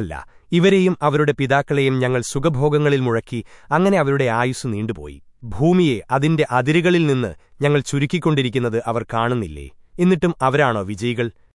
അല്ല ഇവരെയും അവരുടെ പിതാക്കളെയും ഞങ്ങൾ സുഖഭോഗങ്ങളിൽ മുഴക്കി അങ്ങനെ അവരുടെ ആയുസ് നീണ്ടുപോയി. ഭൂമിയെ അതിന്റെ അതിരുകളിൽ നിന്ന് ഞങ്ങൾ ചുരുക്കിക്കൊണ്ടിരിക്കുന്നത് അവർ കാണുന്നില്ലേ? എന്നിട്ടും അവരാണോ വിജയികൾ?